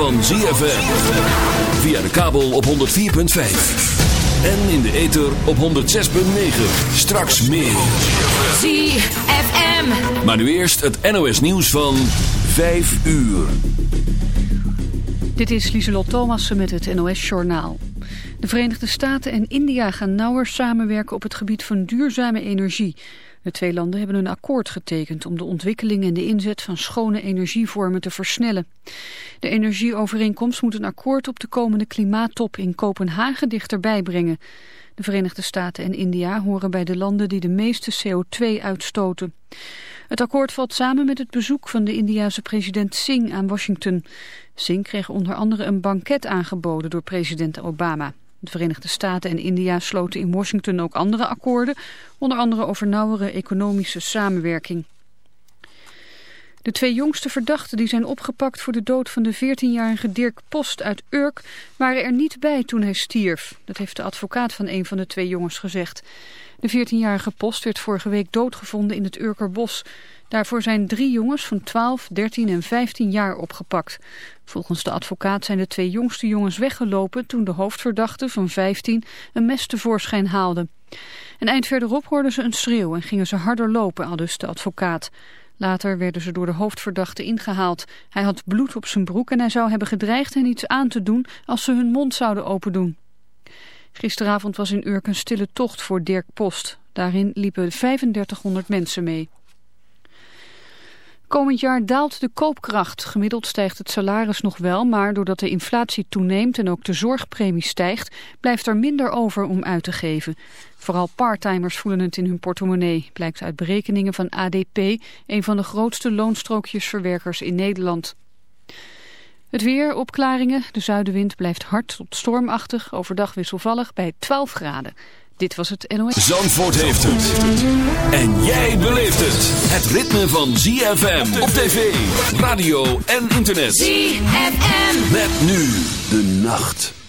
Van ZFM. Via de kabel op 104.5. En in de ether op 106.9. Straks meer. ZFM. Maar nu eerst het NOS nieuws van 5 uur. Dit is Lieselot Thomassen met het NOS-journaal. De Verenigde Staten en India gaan nauwer samenwerken op het gebied van duurzame energie. De twee landen hebben een akkoord getekend om de ontwikkeling en de inzet van schone energievormen te versnellen. De energieovereenkomst moet een akkoord op de komende klimaattop in Kopenhagen dichterbij brengen. De Verenigde Staten en India horen bij de landen die de meeste CO2 uitstoten. Het akkoord valt samen met het bezoek van de Indiase president Singh aan Washington. Singh kreeg onder andere een banket aangeboden door president Obama. De Verenigde Staten en India sloten in Washington ook andere akkoorden, onder andere over nauwere economische samenwerking. De twee jongste verdachten die zijn opgepakt voor de dood van de 14-jarige Dirk Post uit Urk waren er niet bij toen hij stierf. Dat heeft de advocaat van een van de twee jongens gezegd. De 14-jarige Post werd vorige week doodgevonden in het Urkerbos. Daarvoor zijn drie jongens van 12, 13 en 15 jaar opgepakt. Volgens de advocaat zijn de twee jongste jongens weggelopen toen de hoofdverdachte van 15 een mes tevoorschijn haalde. Een eind verderop hoorden ze een schreeuw en gingen ze harder lopen, aldus de advocaat. Later werden ze door de hoofdverdachte ingehaald. Hij had bloed op zijn broek en hij zou hebben gedreigd hen iets aan te doen als ze hun mond zouden opendoen. Gisteravond was in Urk een stille tocht voor Dirk Post. Daarin liepen 3500 mensen mee. Komend jaar daalt de koopkracht. Gemiddeld stijgt het salaris nog wel, maar doordat de inflatie toeneemt en ook de zorgpremie stijgt, blijft er minder over om uit te geven. Vooral parttimers voelen het in hun portemonnee, blijkt uit berekeningen van ADP, een van de grootste loonstrookjesverwerkers in Nederland. Het weer, opklaringen, de zuidenwind blijft hard tot stormachtig, overdag wisselvallig bij 12 graden. Dit was het NOS. Zandvoort heeft het. En jij beleeft het. Het ritme van ZFM op tv, radio en internet. ZFM. Met nu de nacht.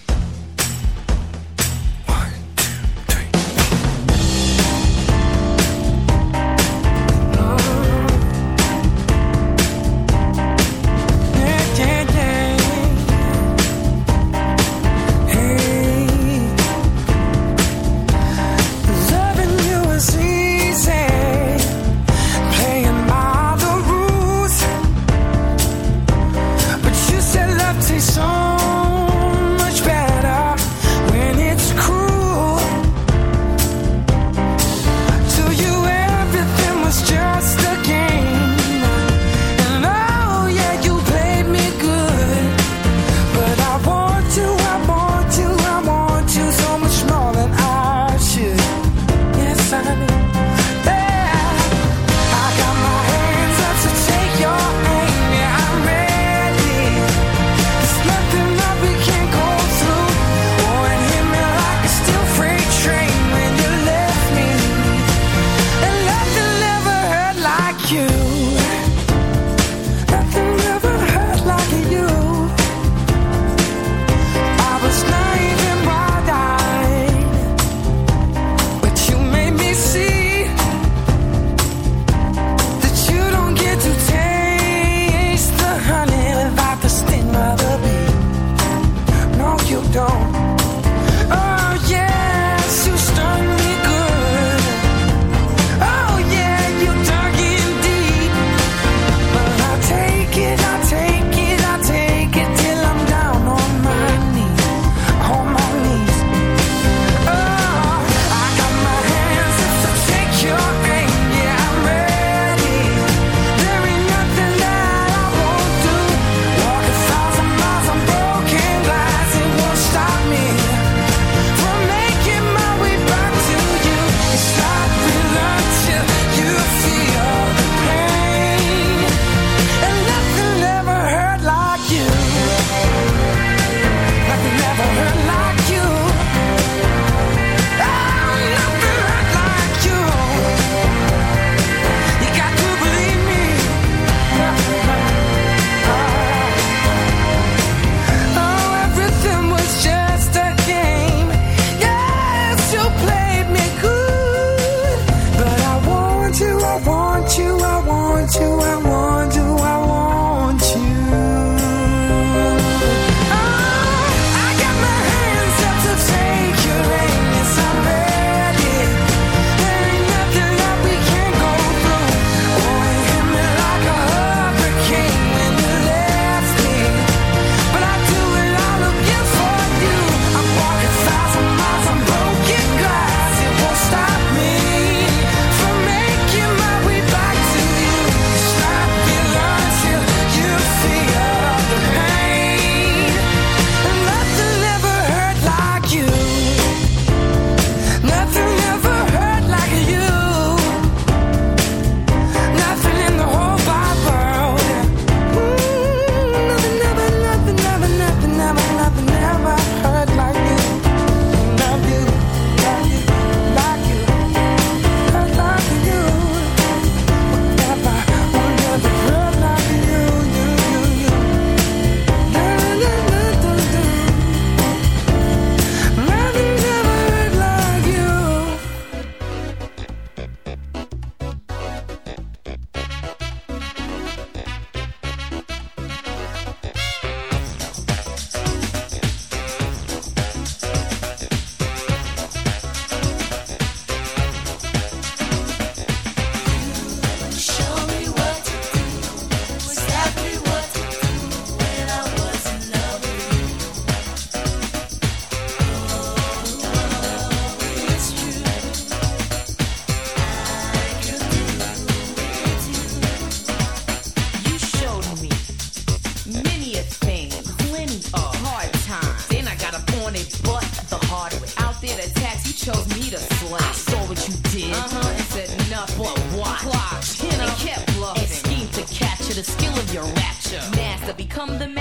Become the master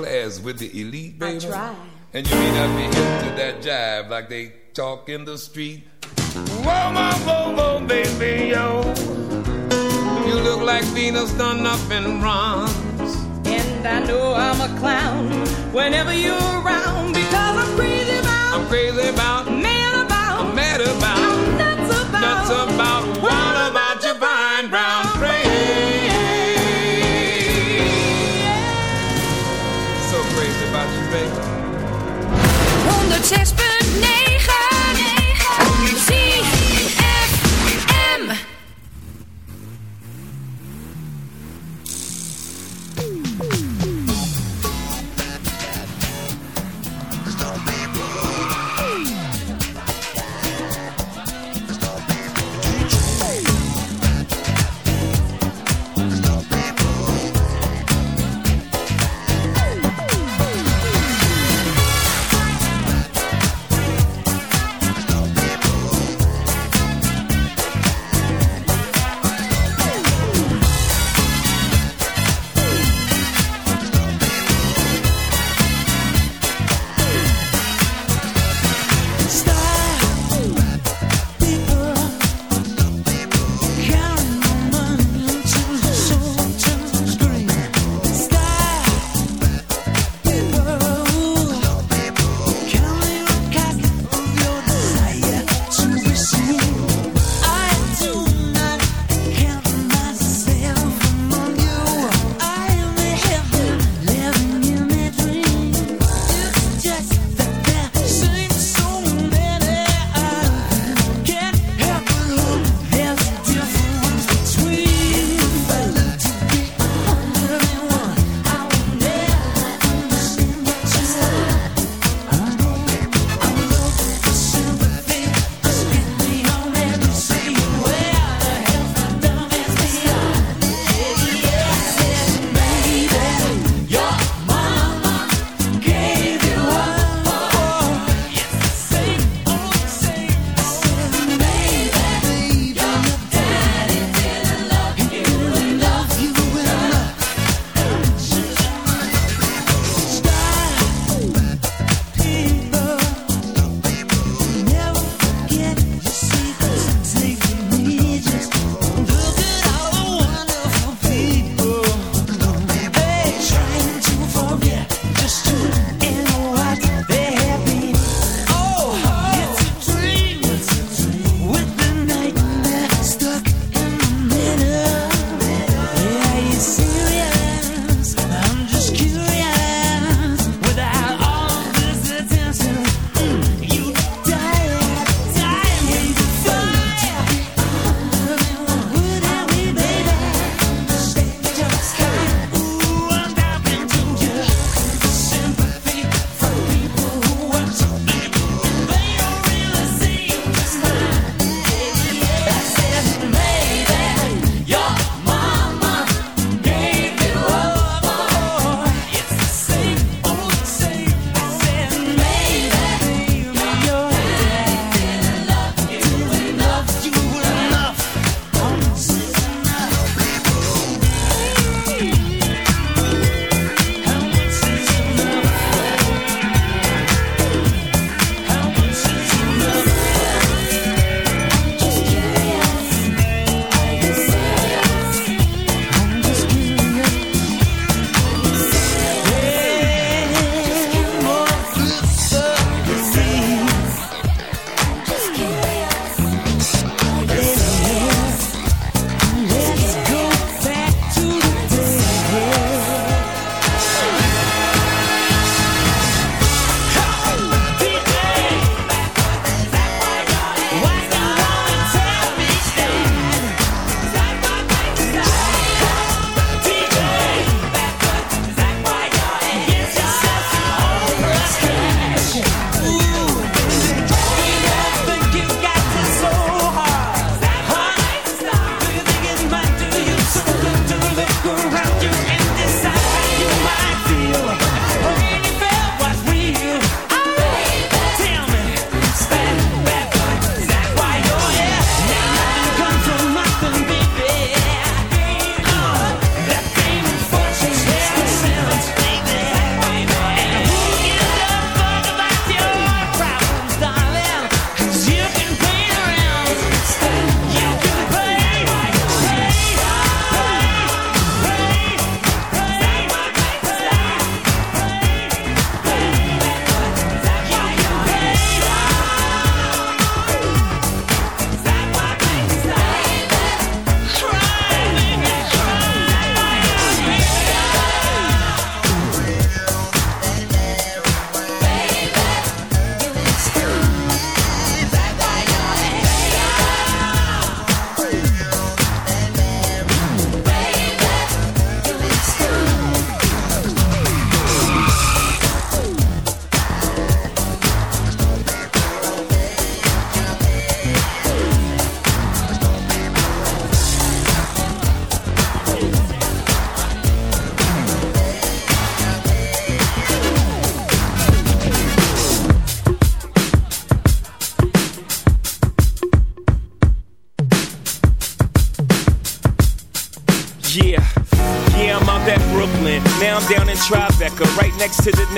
class with the elite, baby. try. And you may not be hip to that jive like they talk in the street. Whoa, my whoa, whoa, baby, yo. You look like Venus done up in bronze. And I know I'm a clown whenever you're around because I'm crazy about, I'm crazy about, Cheers.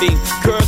me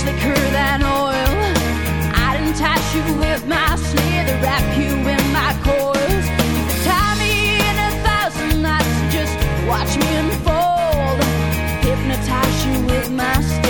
Slicker than oil. I'd entice you with my snare, wrap you in my coils. Tie me in a thousand knots, just watch me unfold. Hypnotize you with my stare.